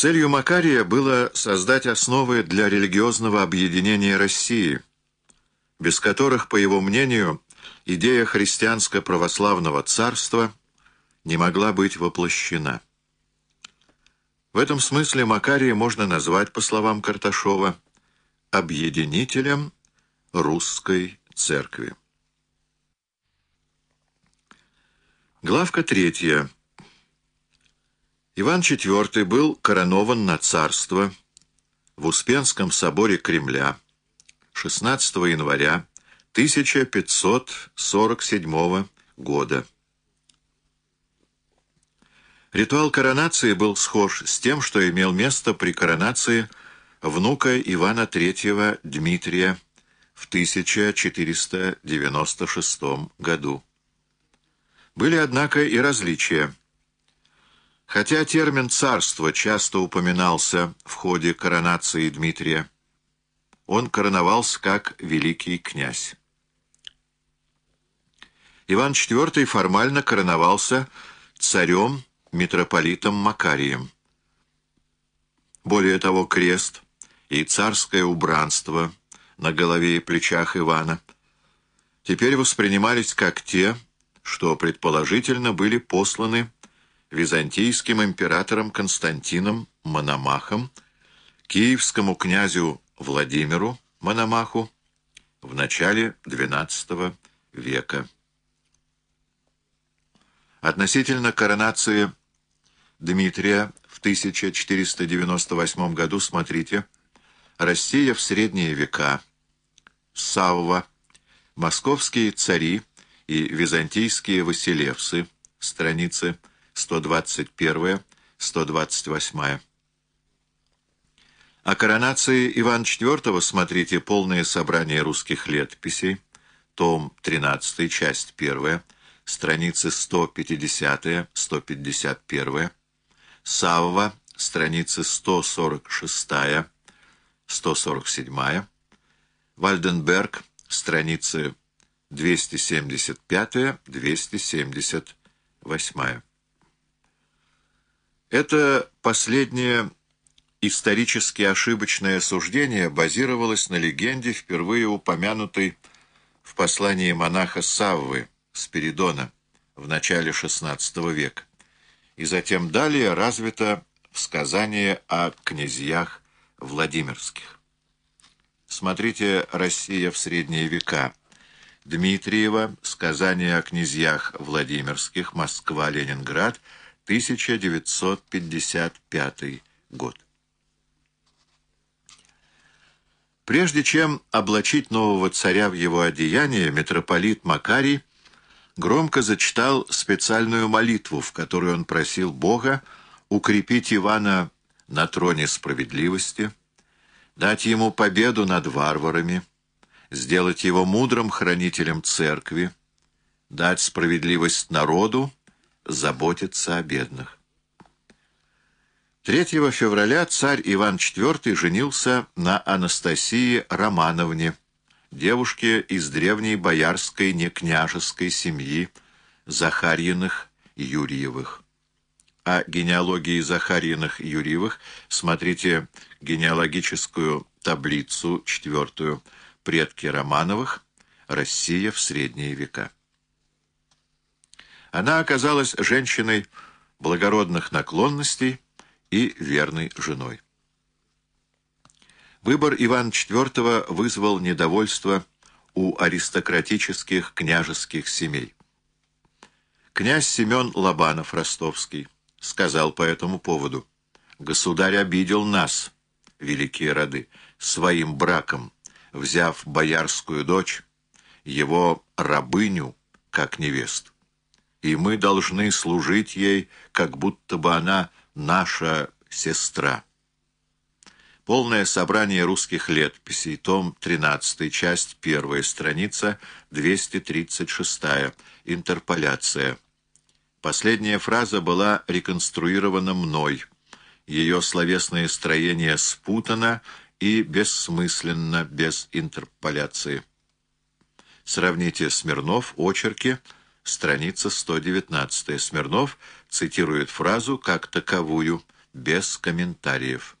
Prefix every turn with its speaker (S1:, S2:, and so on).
S1: Целью Макария было создать основы для религиозного объединения России, без которых, по его мнению, идея христианско-православного царства не могла быть воплощена. В этом смысле Макария можно назвать, по словам Карташова, объединителем русской церкви. Главка третья. Иван IV был коронован на царство в Успенском соборе Кремля 16 января 1547 года. Ритуал коронации был схож с тем, что имел место при коронации внука Ивана III Дмитрия в 1496 году. Были, однако, и различия. Хотя термин «царство» часто упоминался в ходе коронации Дмитрия, он короновался как великий князь. Иван IV формально короновался царем митрополитом Макарием. Более того, крест и царское убранство на голове и плечах Ивана теперь воспринимались как те, что предположительно были посланы византийским императором Константином Мономахом, киевскому князю Владимиру Мономаху в начале XII века. Относительно коронации Дмитрия в 1498 году смотрите «Россия в средние века», Савва, «Московские цари и византийские василевсы», страницы 121-128. О коронации Ивана IV смотрите «Полное собрание русских летописей», том 13, часть 1, страницы 150-151, Савва, страницы 146-147, Вальденберг, страницы 275-278. Это последнее исторически ошибочное суждение базировалось на легенде, впервые упомянутой в послании монаха Саввы, Спиридона, в начале XVI века, и затем далее развито в сказании о князьях Владимирских. Смотрите «Россия в средние века». Дмитриева, сказание о князьях Владимирских, Москва, Ленинград, 1955 год. Прежде чем облачить нового царя в его одеяние, митрополит Макарий громко зачитал специальную молитву, в которой он просил Бога укрепить Ивана на троне справедливости, дать ему победу над варварами, сделать его мудрым хранителем церкви, дать справедливость народу, заботиться о бедных. 3 февраля царь Иван IV женился на Анастасии Романовне, девушке из древней боярской некняжеской семьи Захарьиных Юрьевых. О генеалогии Захарьиных Юрьевых смотрите генеалогическую таблицу четвертую «Предки Романовых. Россия в средние века». Она оказалась женщиной благородных наклонностей и верной женой. Выбор Ивана IV вызвал недовольство у аристократических княжеских семей. Князь Семен Лобанов Ростовский сказал по этому поводу, «Государь обидел нас, великие роды, своим браком, взяв боярскую дочь, его рабыню, как невесту. И мы должны служить ей, как будто бы она наша сестра». Полное собрание русских летописей, том 13, часть 1, страница 236, интерполяция. Последняя фраза была реконструирована мной. Ее словесное строение спутано и бессмысленно, без интерполяции. Сравните Смирнов, очерки, страница 119. Смирнов цитирует фразу как таковую, без комментариев.